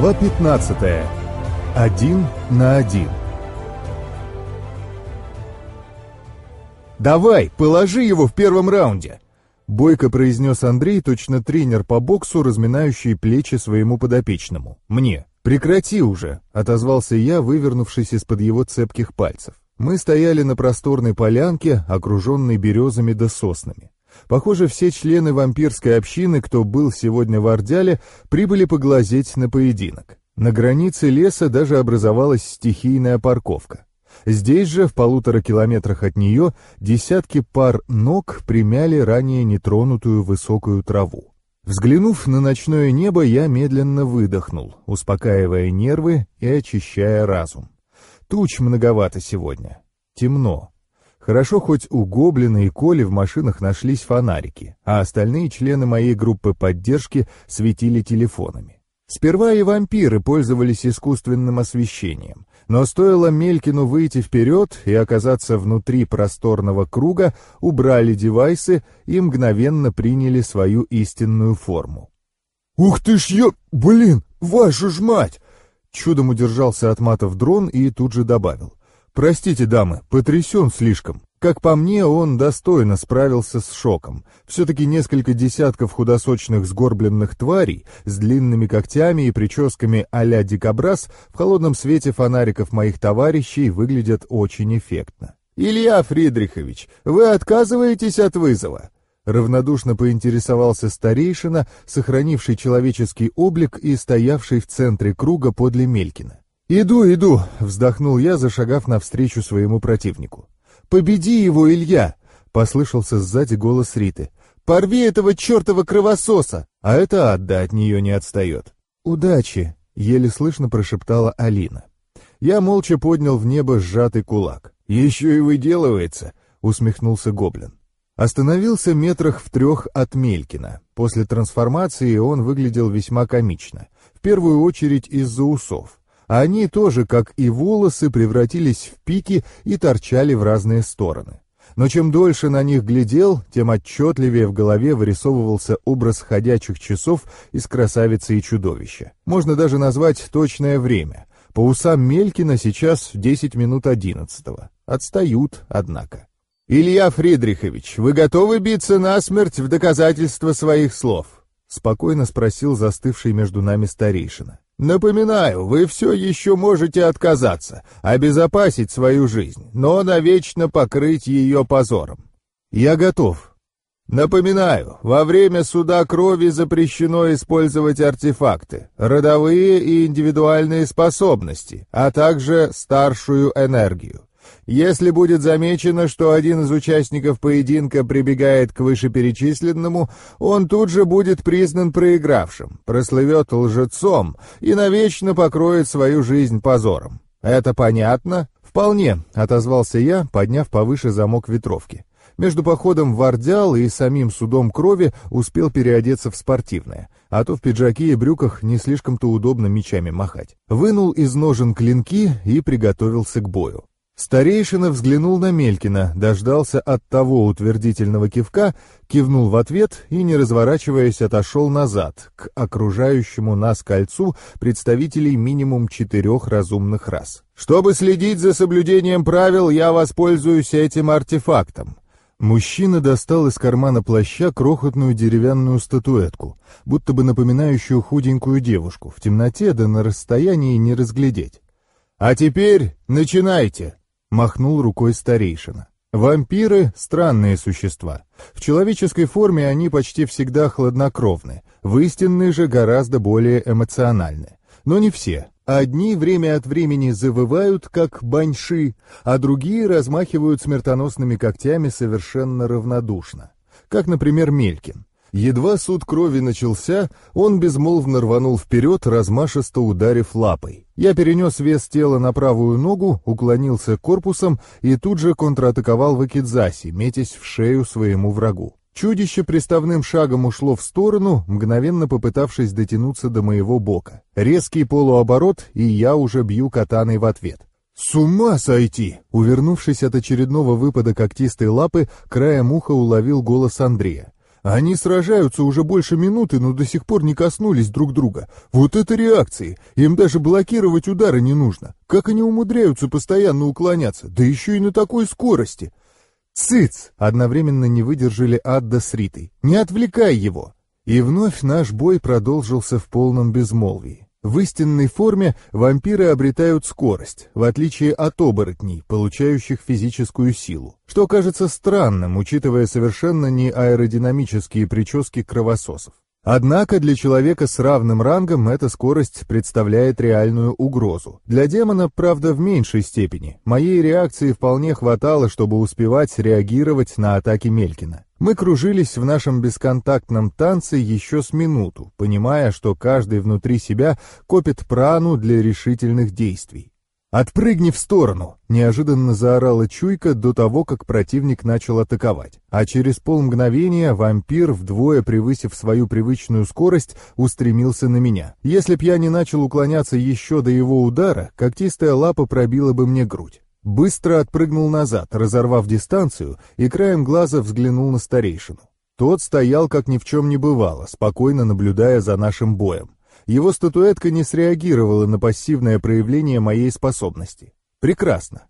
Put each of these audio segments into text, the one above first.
Глава 15. Один на один. «Давай, положи его в первом раунде!» Бойко произнес Андрей, точно тренер по боксу, разминающий плечи своему подопечному. «Мне. Прекрати уже!» — отозвался я, вывернувшись из-под его цепких пальцев. Мы стояли на просторной полянке, окруженной березами да соснами. Похоже, все члены вампирской общины, кто был сегодня в Ордяле, прибыли поглазеть на поединок. На границе леса даже образовалась стихийная парковка. Здесь же, в полутора километрах от нее, десятки пар ног примяли ранее нетронутую высокую траву. Взглянув на ночное небо, я медленно выдохнул, успокаивая нервы и очищая разум. Туч многовато сегодня. Темно. Хорошо, хоть у Гоблина и Коли в машинах нашлись фонарики, а остальные члены моей группы поддержки светили телефонами. Сперва и вампиры пользовались искусственным освещением, но стоило Мелькину выйти вперед и оказаться внутри просторного круга, убрали девайсы и мгновенно приняли свою истинную форму. «Ух ты ж я... Блин, вашу ж мать!» Чудом удержался от матов дрон и тут же добавил. «Простите, дамы, потрясен слишком. Как по мне, он достойно справился с шоком. Все-таки несколько десятков худосочных сгорбленных тварей с длинными когтями и прическами а-ля дикобраз в холодном свете фонариков моих товарищей выглядят очень эффектно. «Илья Фридрихович, вы отказываетесь от вызова?» Равнодушно поинтересовался старейшина, сохранивший человеческий облик и стоявший в центре круга подле Мелькина. «Иду, иду!» — вздохнул я, зашагав навстречу своему противнику. «Победи его, Илья!» — послышался сзади голос Риты. «Порви этого чертова кровососа!» А это Адда от нее не отстает. «Удачи!» — еле слышно прошептала Алина. Я молча поднял в небо сжатый кулак. «Еще и выделывается!» — усмехнулся Гоблин. Остановился метрах в трех от Мелькина. После трансформации он выглядел весьма комично. В первую очередь из-за усов они тоже, как и волосы, превратились в пики и торчали в разные стороны. Но чем дольше на них глядел, тем отчетливее в голове вырисовывался образ ходячих часов из красавицы и чудовища. Можно даже назвать точное время. По усам Мелькина сейчас 10 минут одиннадцатого. Отстают, однако. «Илья Фридрихович, вы готовы биться насмерть в доказательство своих слов?» — спокойно спросил застывший между нами старейшина. Напоминаю, вы все еще можете отказаться, обезопасить свою жизнь, но навечно покрыть ее позором. Я готов. Напоминаю, во время суда крови запрещено использовать артефакты, родовые и индивидуальные способности, а также старшую энергию. Если будет замечено, что один из участников поединка прибегает к вышеперечисленному, он тут же будет признан проигравшим, прослывет лжецом и навечно покроет свою жизнь позором. Это понятно? «Вполне», — отозвался я, подняв повыше замок ветровки. Между походом в Ордял и самим судом крови успел переодеться в спортивное, а то в пиджаке и брюках не слишком-то удобно мечами махать. Вынул из ножен клинки и приготовился к бою. Старейшина взглянул на Мелькина, дождался от того утвердительного кивка, кивнул в ответ и, не разворачиваясь, отошел назад, к окружающему нас кольцу представителей минимум четырех разумных рас. «Чтобы следить за соблюдением правил, я воспользуюсь этим артефактом». Мужчина достал из кармана плаща крохотную деревянную статуэтку, будто бы напоминающую худенькую девушку, в темноте да на расстоянии не разглядеть. «А теперь начинайте!» Махнул рукой старейшина. Вампиры — странные существа. В человеческой форме они почти всегда хладнокровны, в истинной же гораздо более эмоциональны. Но не все. Одни время от времени завывают, как баньши, а другие размахивают смертоносными когтями совершенно равнодушно. Как, например, Мелькин. Едва суд крови начался, он безмолвно рванул вперед, размашисто ударив лапой. Я перенес вес тела на правую ногу, уклонился корпусом и тут же контратаковал Вакидзаси, метясь в шею своему врагу. Чудище приставным шагом ушло в сторону, мгновенно попытавшись дотянуться до моего бока. Резкий полуоборот, и я уже бью катаной в ответ. «С ума сойти!» Увернувшись от очередного выпада когтистой лапы, краем уха уловил голос Андрея. Они сражаются уже больше минуты, но до сих пор не коснулись друг друга. Вот это реакции! Им даже блокировать удары не нужно. Как они умудряются постоянно уклоняться, да еще и на такой скорости!» «Цыц!» — одновременно не выдержали Адда с Ритой. «Не отвлекай его!» И вновь наш бой продолжился в полном безмолвии. В истинной форме вампиры обретают скорость, в отличие от оборотней, получающих физическую силу, что кажется странным, учитывая совершенно не аэродинамические прически кровососов. Однако для человека с равным рангом эта скорость представляет реальную угрозу. Для демона, правда, в меньшей степени. Моей реакции вполне хватало, чтобы успевать реагировать на атаки Мелькина. Мы кружились в нашем бесконтактном танце еще с минуту, понимая, что каждый внутри себя копит прану для решительных действий. «Отпрыгни в сторону!» — неожиданно заорала чуйка до того, как противник начал атаковать. А через полмгновения вампир, вдвое превысив свою привычную скорость, устремился на меня. Если б я не начал уклоняться еще до его удара, когтистая лапа пробила бы мне грудь. Быстро отпрыгнул назад, разорвав дистанцию, и краем глаза взглянул на старейшину. Тот стоял, как ни в чем не бывало, спокойно наблюдая за нашим боем. Его статуэтка не среагировала на пассивное проявление моей способности. Прекрасно.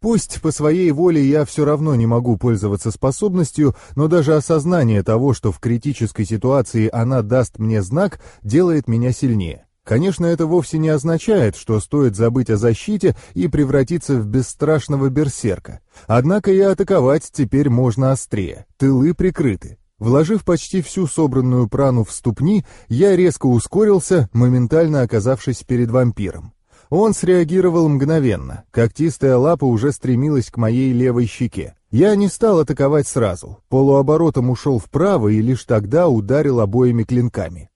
Пусть по своей воле я все равно не могу пользоваться способностью, но даже осознание того, что в критической ситуации она даст мне знак, делает меня сильнее. Конечно, это вовсе не означает, что стоит забыть о защите и превратиться в бесстрашного берсерка. Однако и атаковать теперь можно острее, тылы прикрыты. Вложив почти всю собранную прану в ступни, я резко ускорился, моментально оказавшись перед вампиром. Он среагировал мгновенно, когтистая лапа уже стремилась к моей левой щеке. Я не стал атаковать сразу, полуоборотом ушел вправо и лишь тогда ударил обоими клинками.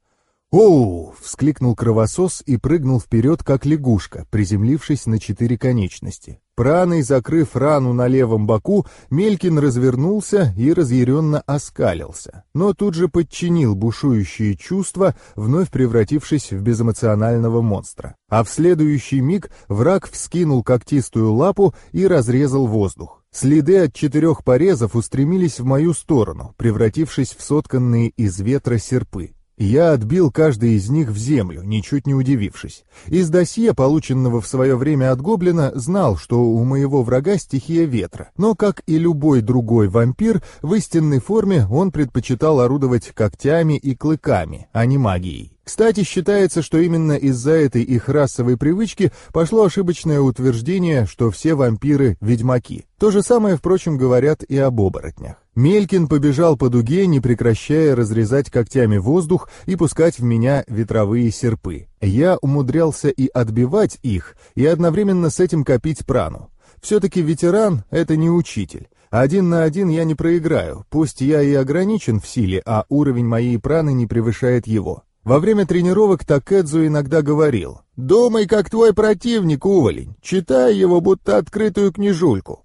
«Оу!» — вскликнул кровосос и прыгнул вперед, как лягушка, приземлившись на четыре конечности. Праной закрыв рану на левом боку, Мелькин развернулся и разъяренно оскалился, но тут же подчинил бушующие чувства, вновь превратившись в безэмоционального монстра. А в следующий миг враг вскинул когтистую лапу и разрезал воздух. Следы от четырех порезов устремились в мою сторону, превратившись в сотканные из ветра серпы. Я отбил каждый из них в землю, ничуть не удивившись. Из досье, полученного в свое время от Гоблина, знал, что у моего врага стихия ветра. Но, как и любой другой вампир, в истинной форме он предпочитал орудовать когтями и клыками, а не магией. Кстати, считается, что именно из-за этой их расовой привычки пошло ошибочное утверждение, что все вампиры — ведьмаки. То же самое, впрочем, говорят и об оборотнях. Мелькин побежал по дуге, не прекращая разрезать когтями воздух и пускать в меня ветровые серпы. Я умудрялся и отбивать их, и одновременно с этим копить прану. Все-таки ветеран — это не учитель. Один на один я не проиграю, пусть я и ограничен в силе, а уровень моей праны не превышает его. Во время тренировок Такэдзу иногда говорил «Думай, как твой противник, уволень, читай его, будто открытую книжульку».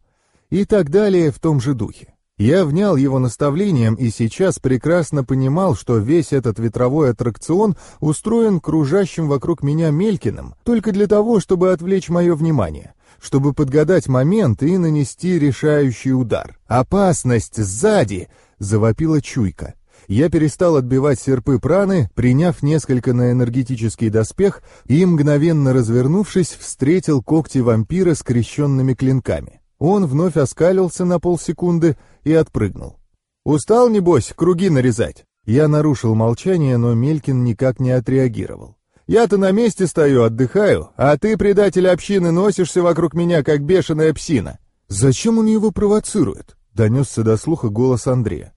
И так далее в том же духе. Я внял его наставлением и сейчас прекрасно понимал, что весь этот ветровой аттракцион устроен кружащим вокруг меня Мелькиным только для того, чтобы отвлечь мое внимание, чтобы подгадать момент и нанести решающий удар. «Опасность сзади!» — завопила чуйка. Я перестал отбивать серпы праны, приняв несколько на энергетический доспех и, мгновенно развернувшись, встретил когти вампира скрещенными клинками. Он вновь оскалился на полсекунды и отпрыгнул. «Устал, небось, круги нарезать?» Я нарушил молчание, но Мелькин никак не отреагировал. «Я-то на месте стою, отдыхаю, а ты, предатель общины, носишься вокруг меня, как бешеная псина». «Зачем он его провоцирует?» — донесся до слуха голос Андрея.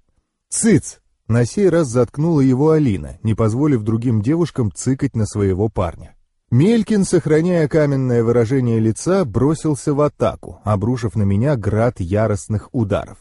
«Цыц!» На сей раз заткнула его Алина, не позволив другим девушкам цыкать на своего парня. Мелькин, сохраняя каменное выражение лица, бросился в атаку, обрушив на меня град яростных ударов.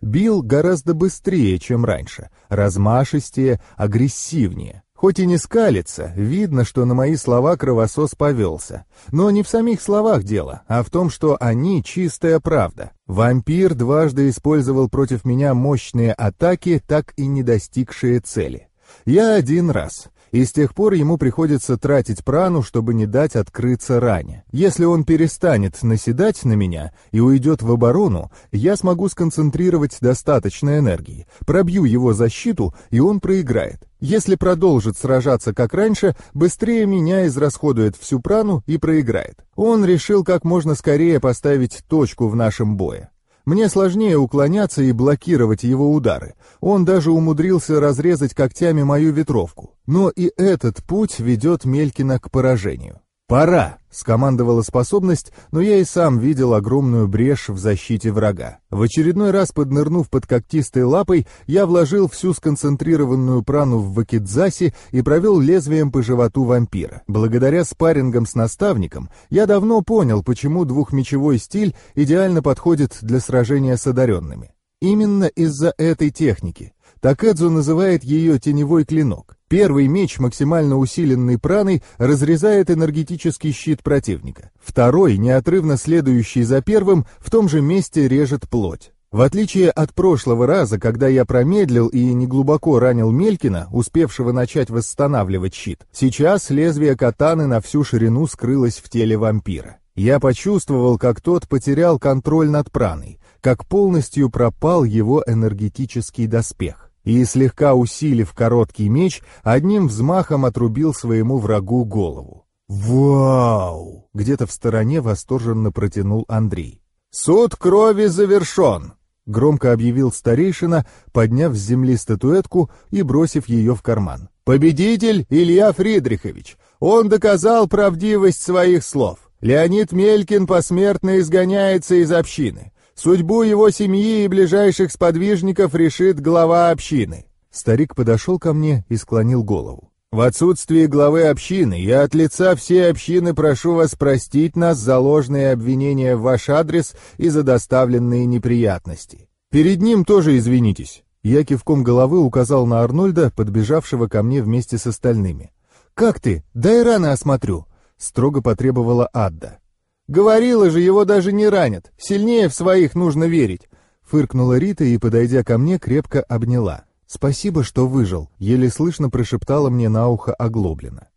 Бил гораздо быстрее, чем раньше, размашистее, агрессивнее. Хоть и не скалится, видно, что на мои слова кровосос повелся. Но не в самих словах дело, а в том, что они чистая правда. Вампир дважды использовал против меня мощные атаки, так и не достигшие цели. Я один раз. И с тех пор ему приходится тратить прану, чтобы не дать открыться ране. Если он перестанет наседать на меня и уйдет в оборону, я смогу сконцентрировать достаточно энергии, пробью его защиту, и он проиграет. Если продолжит сражаться как раньше, быстрее меня израсходует всю прану и проиграет. Он решил как можно скорее поставить точку в нашем бое. Мне сложнее уклоняться и блокировать его удары. Он даже умудрился разрезать когтями мою ветровку. Но и этот путь ведет Мелькина к поражению. «Пора!» — скомандовала способность, но я и сам видел огромную брешь в защите врага. В очередной раз поднырнув под когтистой лапой, я вложил всю сконцентрированную прану в вакидзаси и провел лезвием по животу вампира. Благодаря спаррингам с наставником я давно понял, почему двухмечевой стиль идеально подходит для сражения с одаренными. Именно из-за этой техники. Такэдзу называет ее «теневой клинок». Первый меч, максимально усиленный праной, разрезает энергетический щит противника. Второй, неотрывно следующий за первым, в том же месте режет плоть. В отличие от прошлого раза, когда я промедлил и неглубоко ранил Мелькина, успевшего начать восстанавливать щит, сейчас лезвие катаны на всю ширину скрылось в теле вампира. Я почувствовал, как тот потерял контроль над праной, как полностью пропал его энергетический доспех и, слегка усилив короткий меч, одним взмахом отрубил своему врагу голову. «Вау!» — где-то в стороне восторженно протянул Андрей. «Суд крови завершен!» — громко объявил старейшина, подняв с земли статуэтку и бросив ее в карман. «Победитель Илья Фридрихович! Он доказал правдивость своих слов. Леонид Мелькин посмертно изгоняется из общины. Судьбу его семьи и ближайших сподвижников решит глава общины. Старик подошел ко мне и склонил голову. В отсутствие главы общины я от лица всей общины прошу вас простить нас за ложные обвинения в ваш адрес и за доставленные неприятности. Перед ним тоже извинитесь. Я кивком головы указал на Арнольда, подбежавшего ко мне вместе с остальными. «Как ты? Дай рано осмотрю», — строго потребовала Адда. «Говорила же, его даже не ранят. Сильнее в своих нужно верить», — фыркнула Рита и, подойдя ко мне, крепко обняла. «Спасибо, что выжил», — еле слышно прошептала мне на ухо оглоблено.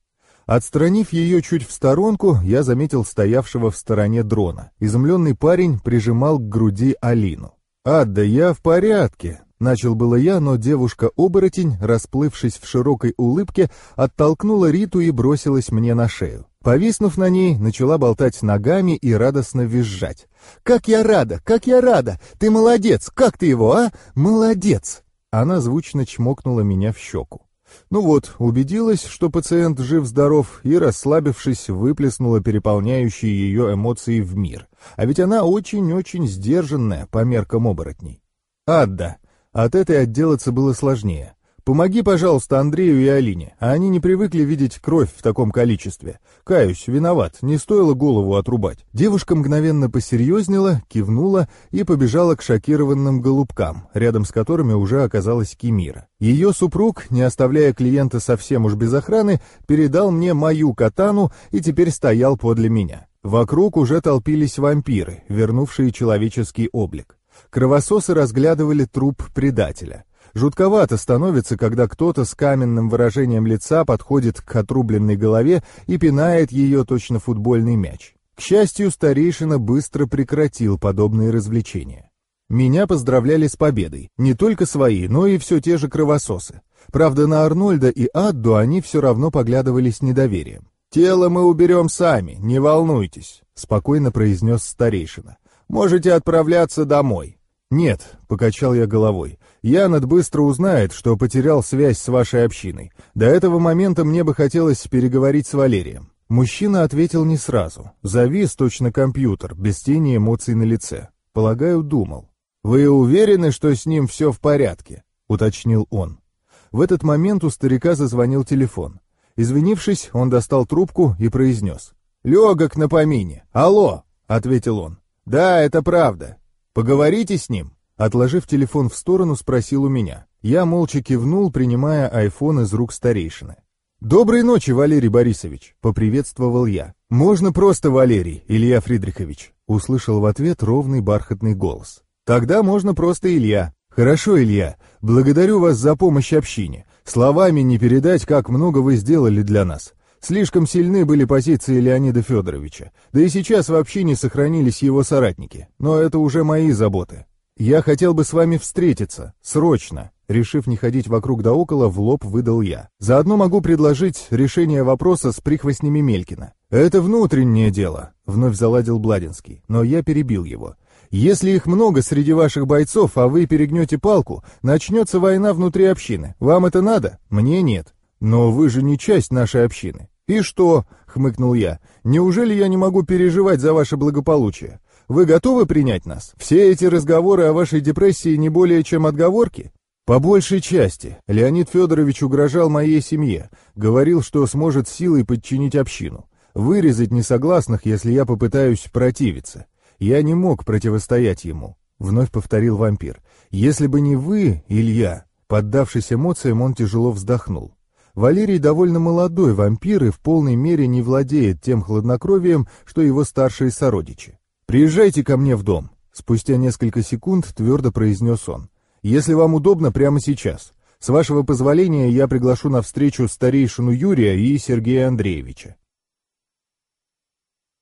Отстранив ее чуть в сторонку, я заметил стоявшего в стороне дрона. Изумленный парень прижимал к груди Алину. «Адда, я в порядке», Начал было я, но девушка-оборотень, расплывшись в широкой улыбке, оттолкнула Риту и бросилась мне на шею. Повиснув на ней, начала болтать ногами и радостно визжать. «Как я рада! Как я рада! Ты молодец! Как ты его, а? Молодец!» Она звучно чмокнула меня в щеку. Ну вот, убедилась, что пациент жив-здоров, и, расслабившись, выплеснула переполняющие ее эмоции в мир. А ведь она очень-очень сдержанная по меркам оборотней. «Адда, от этой отделаться было сложнее. Помоги, пожалуйста, Андрею и Алине, а они не привыкли видеть кровь в таком количестве. Каюсь, виноват, не стоило голову отрубать. Девушка мгновенно посерьезнела, кивнула и побежала к шокированным голубкам, рядом с которыми уже оказалась Кимира. Ее супруг, не оставляя клиента совсем уж без охраны, передал мне мою катану и теперь стоял подле меня. Вокруг уже толпились вампиры, вернувшие человеческий облик. Кровососы разглядывали труп предателя. Жутковато становится, когда кто-то с каменным выражением лица подходит к отрубленной голове и пинает ее точно футбольный мяч. К счастью, старейшина быстро прекратил подобные развлечения. Меня поздравляли с победой, не только свои, но и все те же кровососы. Правда, на Арнольда и Адду они все равно поглядывали с недоверием. «Тело мы уберем сами, не волнуйтесь», — спокойно произнес старейшина. «Можете отправляться домой». «Нет», — покачал я головой, — «Янат быстро узнает, что потерял связь с вашей общиной. До этого момента мне бы хотелось переговорить с Валерием». Мужчина ответил не сразу. Завис точно компьютер, без тени эмоций на лице. Полагаю, думал. «Вы уверены, что с ним все в порядке?» — уточнил он. В этот момент у старика зазвонил телефон. Извинившись, он достал трубку и произнес. «Легок на помине. Алло!» — ответил он. «Да, это правда. Поговорите с ним?» Отложив телефон в сторону, спросил у меня. Я молча кивнул, принимая айфон из рук старейшины. «Доброй ночи, Валерий Борисович!» — поприветствовал я. «Можно просто Валерий, Илья Фридрихович!» — услышал в ответ ровный бархатный голос. «Тогда можно просто Илья. Хорошо, Илья. Благодарю вас за помощь общине. Словами не передать, как много вы сделали для нас. Слишком сильны были позиции Леонида Федоровича, да и сейчас вообще не сохранились его соратники, но это уже мои заботы. Я хотел бы с вами встретиться, срочно. Решив не ходить вокруг да около, в лоб выдал я. Заодно могу предложить решение вопроса с прихвостнями Мелькина. Это внутреннее дело, вновь заладил Бладинский, но я перебил его. Если их много среди ваших бойцов, а вы перегнете палку, начнется война внутри общины. Вам это надо? Мне нет. Но вы же не часть нашей общины. «И что?» — хмыкнул я. «Неужели я не могу переживать за ваше благополучие? Вы готовы принять нас? Все эти разговоры о вашей депрессии не более чем отговорки?» По большей части. Леонид Федорович угрожал моей семье, говорил, что сможет силой подчинить общину, вырезать несогласных, если я попытаюсь противиться. Я не мог противостоять ему, вновь повторил вампир. Если бы не вы, Илья, поддавшись эмоциям, он тяжело вздохнул. Валерий довольно молодой вампир и в полной мере не владеет тем хладнокровием, что его старшие сородичи. «Приезжайте ко мне в дом», — спустя несколько секунд твердо произнес он. «Если вам удобно, прямо сейчас. С вашего позволения я приглашу на встречу старейшину Юрия и Сергея Андреевича».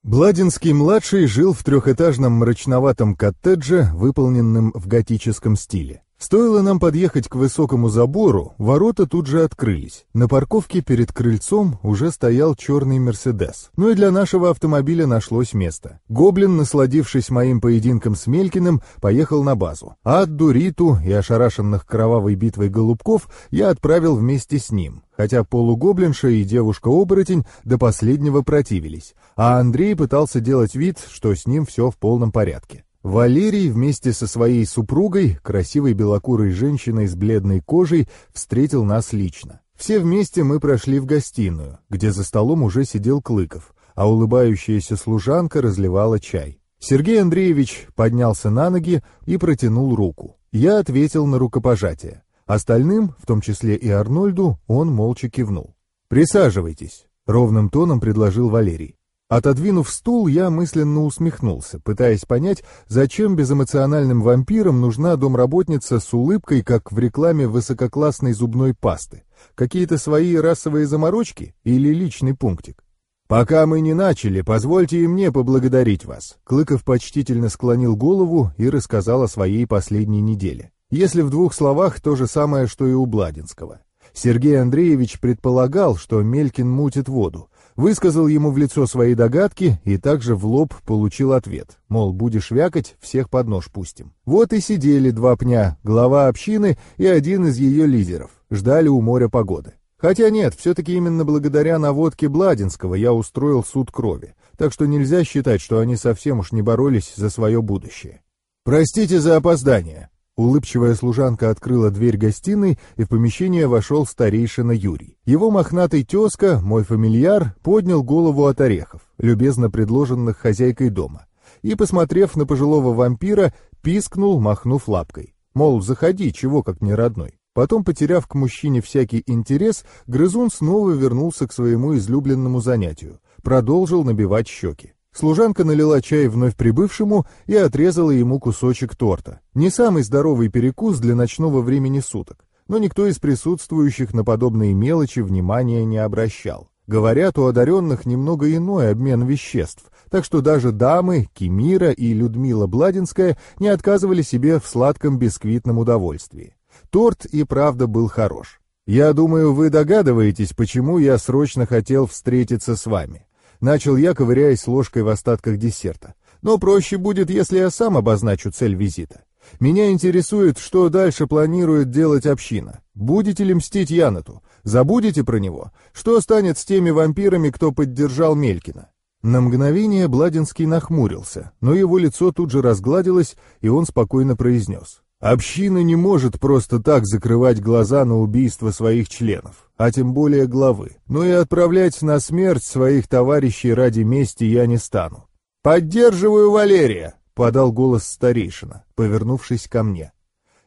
Бладинский-младший жил в трехэтажном мрачноватом коттедже, выполненном в готическом стиле. Стоило нам подъехать к высокому забору, ворота тут же открылись. На парковке перед крыльцом уже стоял черный «Мерседес». Ну и для нашего автомобиля нашлось место. Гоблин, насладившись моим поединком с Мелькиным, поехал на базу. А Адду, Риту и ошарашенных кровавой битвой голубков я отправил вместе с ним, хотя полугоблинша и девушка-оборотень до последнего противились, а Андрей пытался делать вид, что с ним все в полном порядке. Валерий вместе со своей супругой, красивой белокурой женщиной с бледной кожей, встретил нас лично. Все вместе мы прошли в гостиную, где за столом уже сидел Клыков, а улыбающаяся служанка разливала чай. Сергей Андреевич поднялся на ноги и протянул руку. Я ответил на рукопожатие. Остальным, в том числе и Арнольду, он молча кивнул. «Присаживайтесь», — ровным тоном предложил Валерий. Отодвинув стул, я мысленно усмехнулся, пытаясь понять, зачем безэмоциональным вампирам нужна домработница с улыбкой, как в рекламе высококлассной зубной пасты. Какие-то свои расовые заморочки или личный пунктик? «Пока мы не начали, позвольте и мне поблагодарить вас». Клыков почтительно склонил голову и рассказал о своей последней неделе. Если в двух словах, то же самое, что и у Бладинского. Сергей Андреевич предполагал, что Мелькин мутит воду, Высказал ему в лицо свои догадки и также в лоб получил ответ, мол, будешь вякать, всех под нож пустим. Вот и сидели два пня, глава общины и один из ее лидеров, ждали у моря погоды. Хотя нет, все-таки именно благодаря наводке Бладинского я устроил суд крови, так что нельзя считать, что они совсем уж не боролись за свое будущее. «Простите за опоздание», Улыбчивая служанка открыла дверь гостиной, и в помещение вошел старейшина Юрий. Его мохнатый тезка, мой фамильяр, поднял голову от орехов, любезно предложенных хозяйкой дома, и, посмотрев на пожилого вампира, пискнул, махнув лапкой. Мол, заходи, чего как не родной. Потом, потеряв к мужчине всякий интерес, грызун снова вернулся к своему излюбленному занятию, продолжил набивать щеки. Служанка налила чай вновь прибывшему и отрезала ему кусочек торта. Не самый здоровый перекус для ночного времени суток, но никто из присутствующих на подобные мелочи внимания не обращал. Говорят, у одаренных немного иной обмен веществ, так что даже дамы Кемира и Людмила Бладинская не отказывали себе в сладком бисквитном удовольствии. Торт и правда был хорош. Я думаю, вы догадываетесь, почему я срочно хотел встретиться с вами. Начал я, ковыряясь ложкой в остатках десерта. Но проще будет, если я сам обозначу цель визита. Меня интересует, что дальше планирует делать община. Будете ли мстить Янату? Забудете про него? Что станет с теми вампирами, кто поддержал Мелькина? На мгновение Бладинский нахмурился, но его лицо тут же разгладилось, и он спокойно произнес. Община не может просто так закрывать глаза на убийство своих членов, а тем более главы. Но и отправлять на смерть своих товарищей ради мести я не стану. «Поддерживаю Валерия!» — подал голос старейшина, повернувшись ко мне.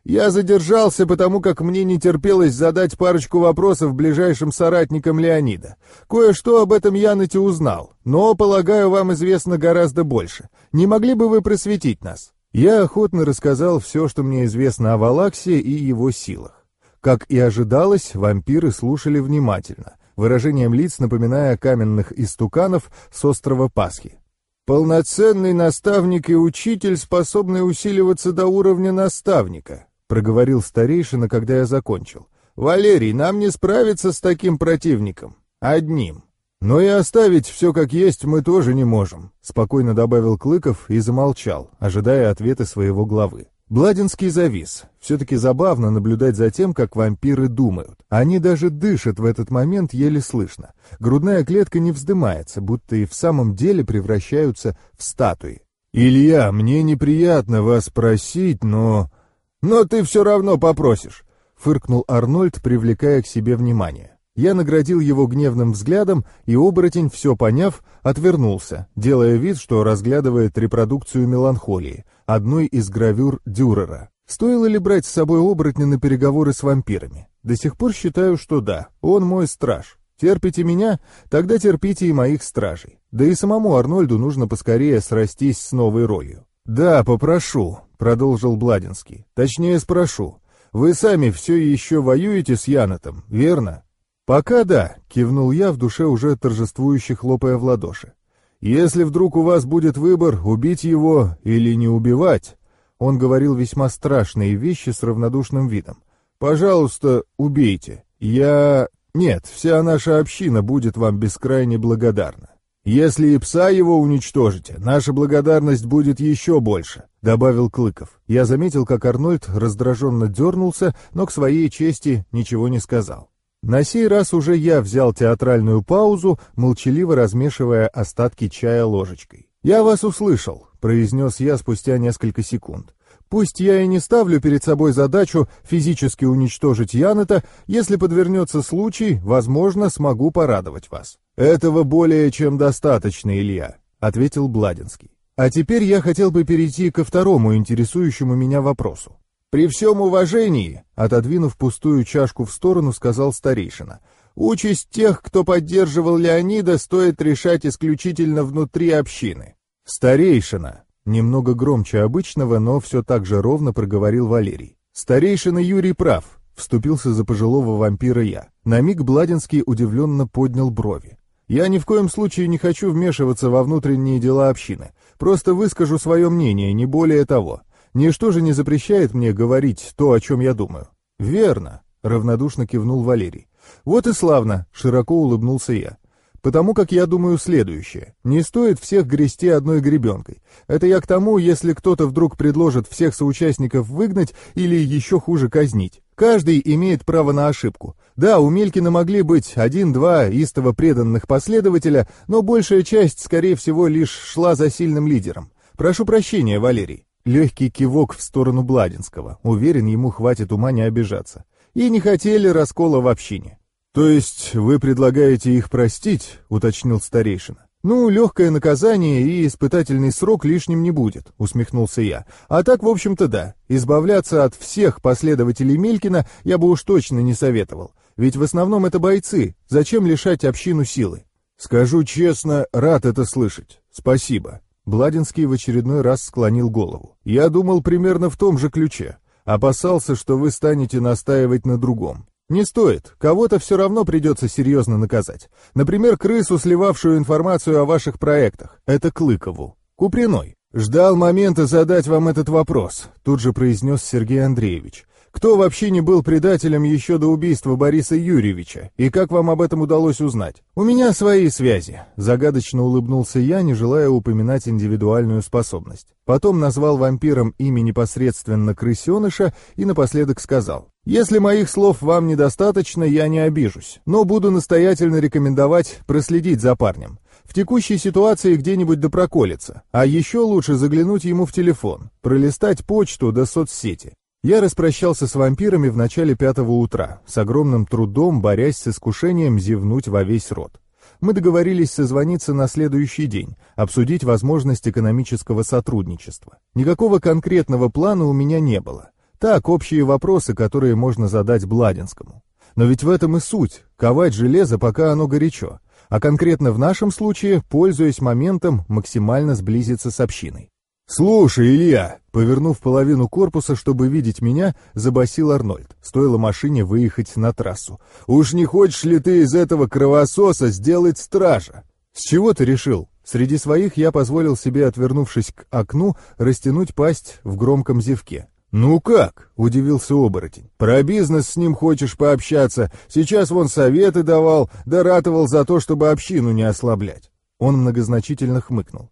«Я задержался, потому как мне не терпелось задать парочку вопросов ближайшим соратникам Леонида. Кое-что об этом Янате узнал, но, полагаю, вам известно гораздо больше. Не могли бы вы просветить нас?» Я охотно рассказал все, что мне известно о Валаксе и его силах. Как и ожидалось, вампиры слушали внимательно, выражением лиц напоминая каменных истуканов с острова Пасхи. «Полноценный наставник и учитель, способный усиливаться до уровня наставника», проговорил старейшина, когда я закончил. «Валерий, нам не справиться с таким противником. Одним». «Но и оставить все как есть мы тоже не можем», — спокойно добавил Клыков и замолчал, ожидая ответа своего главы. Бладинский завис. Все-таки забавно наблюдать за тем, как вампиры думают. Они даже дышат в этот момент еле слышно. Грудная клетка не вздымается, будто и в самом деле превращаются в статуи. «Илья, мне неприятно вас просить, но...» «Но ты все равно попросишь», — фыркнул Арнольд, привлекая к себе внимание. Я наградил его гневным взглядом, и оборотень, все поняв, отвернулся, делая вид, что разглядывает репродукцию меланхолии, одной из гравюр Дюрера. Стоило ли брать с собой оборотня на переговоры с вампирами? До сих пор считаю, что да, он мой страж. Терпите меня, тогда терпите и моих стражей. Да и самому Арнольду нужно поскорее срастись с новой ролью. «Да, попрошу», — продолжил Бладинский. «Точнее спрошу. Вы сами все еще воюете с Янотом, верно?» «Пока да», — кивнул я в душе уже торжествующе хлопая в ладоши. «Если вдруг у вас будет выбор, убить его или не убивать...» Он говорил весьма страшные вещи с равнодушным видом. «Пожалуйста, убейте. Я... Нет, вся наша община будет вам бескрайне благодарна. Если и пса его уничтожите, наша благодарность будет еще больше», — добавил Клыков. Я заметил, как Арнольд раздраженно дернулся, но к своей чести ничего не сказал. На сей раз уже я взял театральную паузу, молчаливо размешивая остатки чая ложечкой. «Я вас услышал», — произнес я спустя несколько секунд. «Пусть я и не ставлю перед собой задачу физически уничтожить Янета, если подвернется случай, возможно, смогу порадовать вас». «Этого более чем достаточно, Илья», — ответил Бладинский. «А теперь я хотел бы перейти ко второму интересующему меня вопросу. «При всем уважении», — отодвинув пустую чашку в сторону, сказал старейшина, «участь тех, кто поддерживал Леонида, стоит решать исключительно внутри общины». «Старейшина», — немного громче обычного, но все так же ровно проговорил Валерий. «Старейшина Юрий прав», — вступился за пожилого вампира я. На миг Бладинский удивленно поднял брови. «Я ни в коем случае не хочу вмешиваться во внутренние дела общины. Просто выскажу свое мнение, не более того. Ничто же не запрещает мне говорить то, о чем я думаю. Верно, равнодушно кивнул Валерий. Вот и славно, широко улыбнулся я. Потому как я думаю следующее. Не стоит всех грести одной гребенкой. Это я к тому, если кто-то вдруг предложит всех соучастников выгнать или еще хуже казнить. Каждый имеет право на ошибку. Да, у Мелькина могли быть один-два истово преданных последователя, но большая часть, скорее всего, лишь шла за сильным лидером. Прошу прощения, Валерий. Легкий кивок в сторону Бладинского. Уверен, ему хватит ума не обижаться. И не хотели раскола в общине. «То есть вы предлагаете их простить?» — уточнил старейшина. «Ну, легкое наказание и испытательный срок лишним не будет», — усмехнулся я. «А так, в общем-то, да. Избавляться от всех последователей Мелькина я бы уж точно не советовал. Ведь в основном это бойцы. Зачем лишать общину силы?» «Скажу честно, рад это слышать. Спасибо», Бладинский в очередной раз склонил голову. «Я думал примерно в том же ключе. Опасался, что вы станете настаивать на другом. Не стоит, кого-то все равно придется серьезно наказать. Например, крысу, сливавшую информацию о ваших проектах. Это Клыкову. Куприной. Ждал момента задать вам этот вопрос, тут же произнес Сергей Андреевич. Кто вообще не был предателем еще до убийства Бориса Юрьевича? И как вам об этом удалось узнать? У меня свои связи. Загадочно улыбнулся я, не желая упоминать индивидуальную способность. Потом назвал вампиром имя непосредственно крысеныша и напоследок сказал. Если моих слов вам недостаточно, я не обижусь, но буду настоятельно рекомендовать проследить за парнем. В текущей ситуации где-нибудь да проколется, а еще лучше заглянуть ему в телефон, пролистать почту до соцсети. Я распрощался с вампирами в начале пятого утра, с огромным трудом борясь с искушением зевнуть во весь рот. Мы договорились созвониться на следующий день, обсудить возможность экономического сотрудничества. Никакого конкретного плана у меня не было. Так, общие вопросы, которые можно задать Бладинскому. Но ведь в этом и суть — ковать железо, пока оно горячо. А конкретно в нашем случае, пользуясь моментом, максимально сблизиться с общиной. «Слушай, Илья!» Повернув половину корпуса, чтобы видеть меня, забасил Арнольд. Стоило машине выехать на трассу. «Уж не хочешь ли ты из этого кровососа сделать стража?» «С чего ты решил?» Среди своих я позволил себе, отвернувшись к окну, растянуть пасть в громком зевке. «Ну как?» — удивился оборотень. «Про бизнес с ним хочешь пообщаться? Сейчас вон советы давал, да ратовал за то, чтобы общину не ослаблять». Он многозначительно хмыкнул.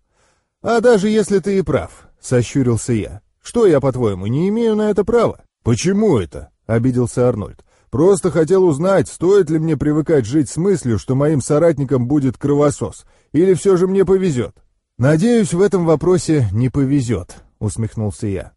«А даже если ты и прав», — сощурился я. «Что я, по-твоему, не имею на это права?» «Почему это?» — обиделся Арнольд. «Просто хотел узнать, стоит ли мне привыкать жить с мыслью, что моим соратником будет кровосос, или все же мне повезет?» «Надеюсь, в этом вопросе не повезет», — усмехнулся я.